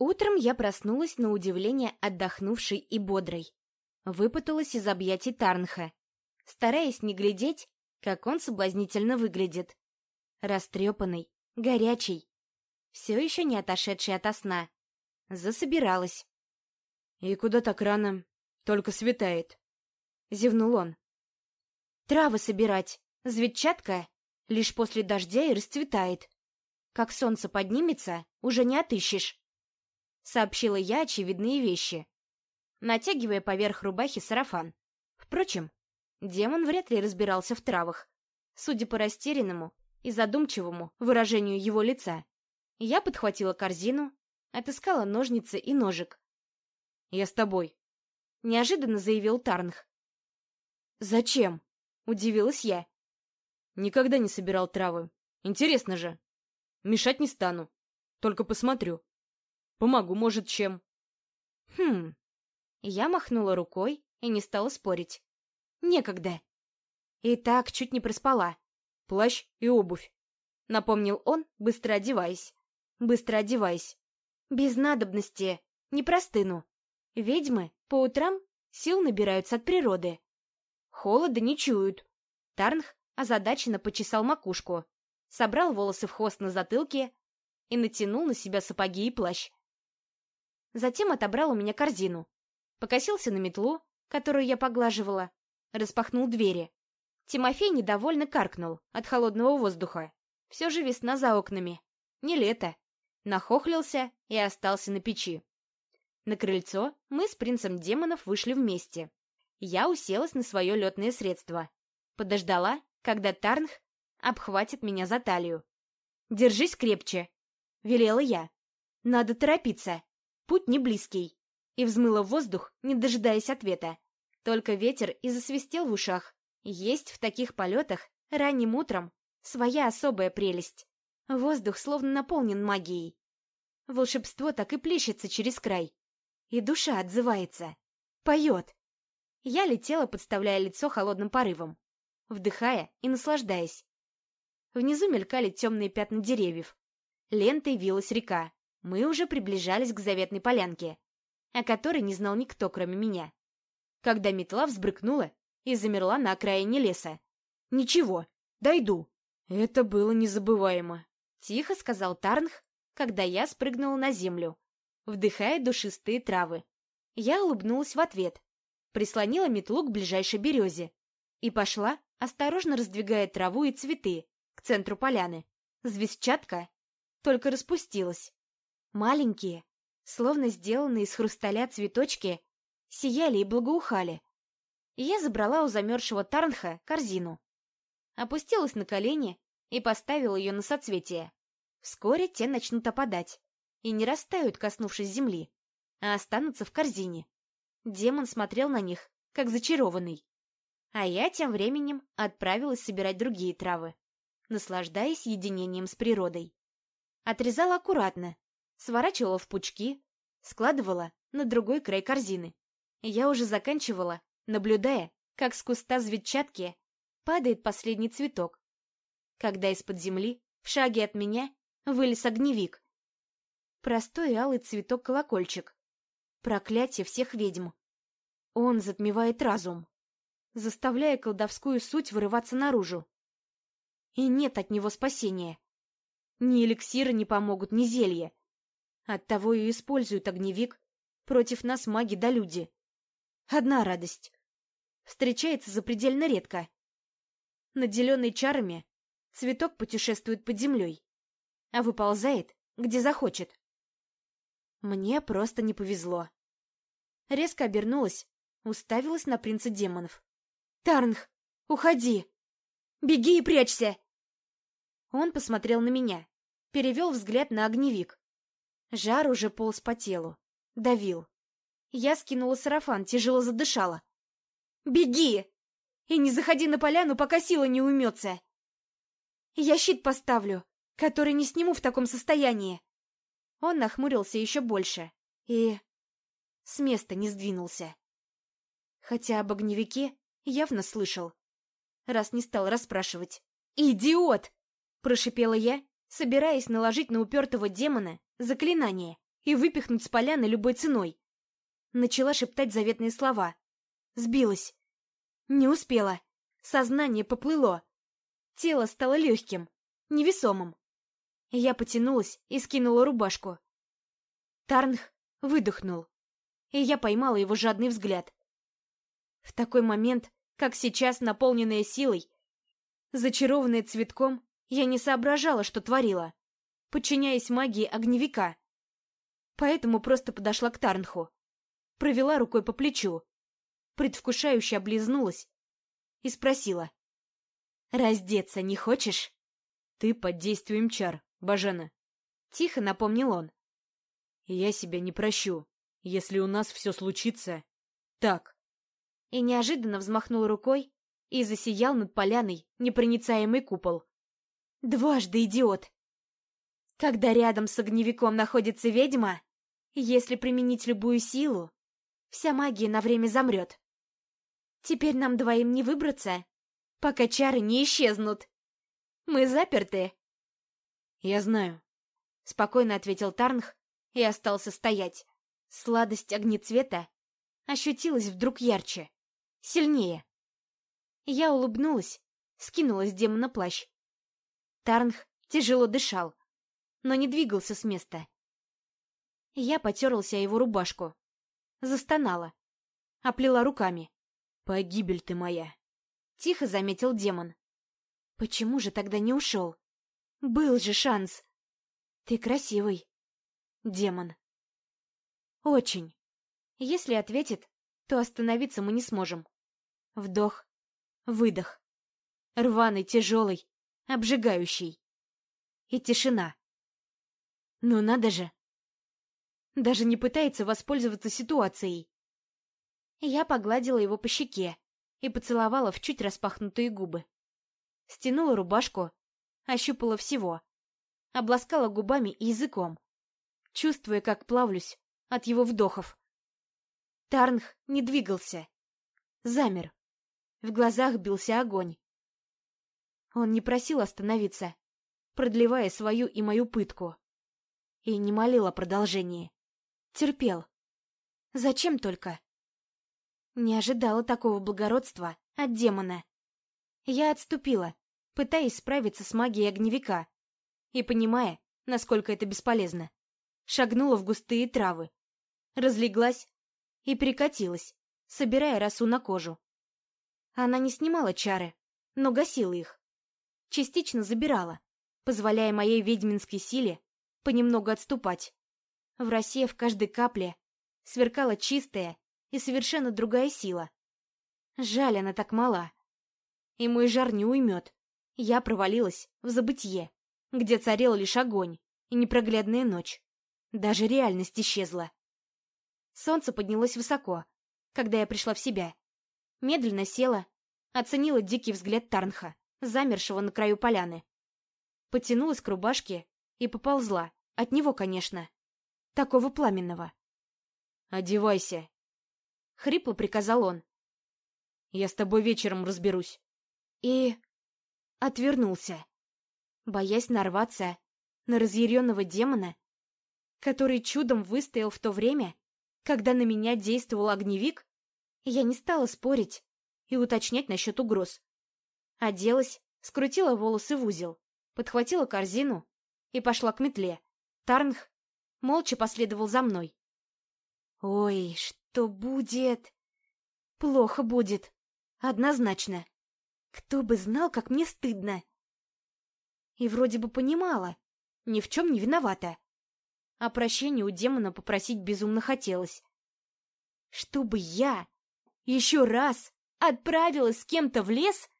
Утром я проснулась на удивление отдохнувшей и бодрой. Выпуталась из объятий Тарнха, стараясь не глядеть, как он соблазнительно выглядит. Растрепанный, горячий, все еще не отошедший ото сна. Засобиралась. «И куда так рано? Только светает», — зевнул он. «Травы собирать. Зветчатка лишь после дождя и расцветает. Как солнце поднимется, уже не отыщешь», — сообщила я очевидные вещи, натягивая поверх рубахи сарафан. Впрочем, демон вряд ли разбирался в травах, судя по растерянному и задумчивому выражению его лица. Я подхватила корзину, отыскала ножницы и ножик. «Я с тобой», — неожиданно заявил Тарнх. «Зачем?» — удивилась я. «Никогда не собирал травы. Интересно же. Мешать не стану. Только посмотрю. Помогу, может, чем». «Хм...» Я махнула рукой и не стала спорить. «Некогда». И так чуть не проспала. «Плащ и обувь», — напомнил он, быстро одеваясь. Быстро одеваясь. Без надобности. Не простыну. Ведьмы по утрам сил набираются от природы. Холода не чуют. Тарнх озадаченно почесал макушку, собрал волосы в хвост на затылке и натянул на себя сапоги и плащ. Затем отобрал у меня корзину, покосился на метлу, которую я поглаживала, распахнул двери. Тимофей недовольно каркнул от холодного воздуха. Все же весна за окнами. Не лето. Нахохлился и остался на печи. На крыльцо мы с принцем демонов вышли вместе. Я уселась на свое летное средство. Подождала, когда Тарнх обхватит меня за талию. «Держись крепче», — велела я. «Надо торопиться. Путь не близкий». И взмыла в воздух, не дожидаясь ответа. Только ветер и засвистел в ушах. Есть в таких полетах ранним утром своя особая прелесть. Воздух словно наполнен магией. Волшебство так и плещется через край. И душа отзывается. Поет. Я летела, подставляя лицо холодным порывом, вдыхая и наслаждаясь. Внизу мелькали темные пятна деревьев. Лентой вилась река. Мы уже приближались к заветной полянке, о которой не знал никто, кроме меня. Когда метла взбрыкнула и замерла на окраине леса. «Ничего, дойду». Это было незабываемо. Тихо сказал Тарнх, когда я спрыгнула на землю, вдыхая душистые травы. Я улыбнулась в ответ, прислонила метлу к ближайшей березе и пошла, осторожно раздвигая траву и цветы, к центру поляны. Звездчатка только распустилась. Маленькие, словно сделанные из хрусталя цветочки, сияли и благоухали. Я забрала у замерзшего Тарнха корзину. Опустилась на колени и поставил ее на соцветие. Вскоре те начнут опадать и не растают, коснувшись земли, а останутся в корзине. Демон смотрел на них, как зачарованный. А я тем временем отправилась собирать другие травы, наслаждаясь единением с природой. Отрезала аккуратно, сворачивала в пучки, складывала на другой край корзины. Я уже заканчивала, наблюдая, как с куста зветчатки падает последний цветок, когда из-под земли, в шаге от меня, вылез огневик. Простой алый цветок-колокольчик. Проклятие всех ведьм. Он затмевает разум, заставляя колдовскую суть вырываться наружу. И нет от него спасения. Ни эликсиры не помогут, ни зелья. Оттого и используют огневик против нас маги да люди. Одна радость. Встречается запредельно редко. Наделенный чарами, Цветок путешествует под землей, а выползает, где захочет. Мне просто не повезло. Резко обернулась, уставилась на принца демонов. «Тарнх, уходи! Беги и прячься!» Он посмотрел на меня, перевел взгляд на огневик. Жар уже полз по телу, давил. Я скинула сарафан, тяжело задышала. «Беги! И не заходи на поляну, пока сила не уймется!» Я щит поставлю, который не сниму в таком состоянии. Он нахмурился еще больше и с места не сдвинулся. Хотя об огневике явно слышал, раз не стал расспрашивать. «Идиот!» — прошипела я, собираясь наложить на упертого демона заклинание. и выпихнуть с поляны любой ценой. Начала шептать заветные слова. Сбилась. Не успела. Сознание поплыло. Тело стало легким, невесомым. Я потянулась и скинула рубашку. Тарнх выдохнул, и я поймала его жадный взгляд. В такой момент, как сейчас, наполненная силой, зачарованная цветком, я не соображала, что творила, подчиняясь магии огневика. Поэтому просто подошла к Тарнху, провела рукой по плечу, предвкушающе облизнулась и спросила. «Раздеться не хочешь?» «Ты под действием чар, Бажена», — тихо напомнил он. «Я себя не прощу, если у нас все случится так». И неожиданно взмахнул рукой и засиял над поляной непроницаемый купол. Дважды идиот! Когда рядом с огневиком находится ведьма, если применить любую силу, вся магия на время замрет. Теперь нам двоим не выбраться, пока чары не исчезнут. Мы заперты. Я знаю, — спокойно ответил Тарнх и остался стоять. Сладость огнецвета ощутилась вдруг ярче, сильнее. Я улыбнулась, скинула с демона плащ. Тарнх тяжело дышал, но не двигался с места. Я потерлась о его рубашку, застонала, оплела руками. «Погибель ты моя!» — тихо заметил демон. «Почему же тогда не ушел? Был же шанс!» «Ты красивый, демон!» «Очень!» Если ответит, то остановиться мы не сможем. Вдох, выдох. Рваный, тяжелый, обжигающий. И тишина. Ну надо же. Даже не пытается воспользоваться ситуацией. Я погладила его по щеке и поцеловала в чуть распахнутые губы. Стянула рубашку, ощупала всего. Обласкала губами и языком, чувствуя, как плавлюсь от его вдохов. Тарнх не двигался. Замер. В глазах бился огонь. Он не просил остановиться, продлевая свою и мою пытку. И не молил о продолжении. Терпел. Зачем только? Не ожидала такого благородства от демона. Я отступила, пытаясь справиться с магией огневика, и понимая, насколько это бесполезно. Шагнула в густые травы, разлеглась и прикатилась, собирая росу на кожу. Она не снимала чары, но гасила их частично забирала, позволяя моей ведьминской силе понемногу отступать. В росе в каждой капле сверкала чистая и совершенно другая сила. Жаль, она так мала. И мой жар не уймет. Я провалилась в забытье, где царел лишь огонь и непроглядная ночь. Даже реальность исчезла. Солнце поднялось высоко, когда я пришла в себя. Медленно села, оценила дикий взгляд Тарнха замершего на краю поляны. Потянулась к рубашке и поползла. От него, конечно. Такого пламенного. «Одевайся!» — хрипло приказал он. «Я с тобой вечером разберусь». И... отвернулся, боясь нарваться на разъяренного демона, который чудом выстоял в то время, когда на меня действовал огневик, я не стала спорить и уточнять насчет угроз. Оделась, скрутила волосы в узел, подхватила корзину и пошла к метле. Тарнх молча последовал за мной. Ой, что будет? Плохо будет. Однозначно. Кто бы знал, как мне стыдно. И вроде бы понимала, ни в чем не виновата. А прощения у демона попросить безумно хотелось. Чтобы я еще раз отправилась с кем-то в лес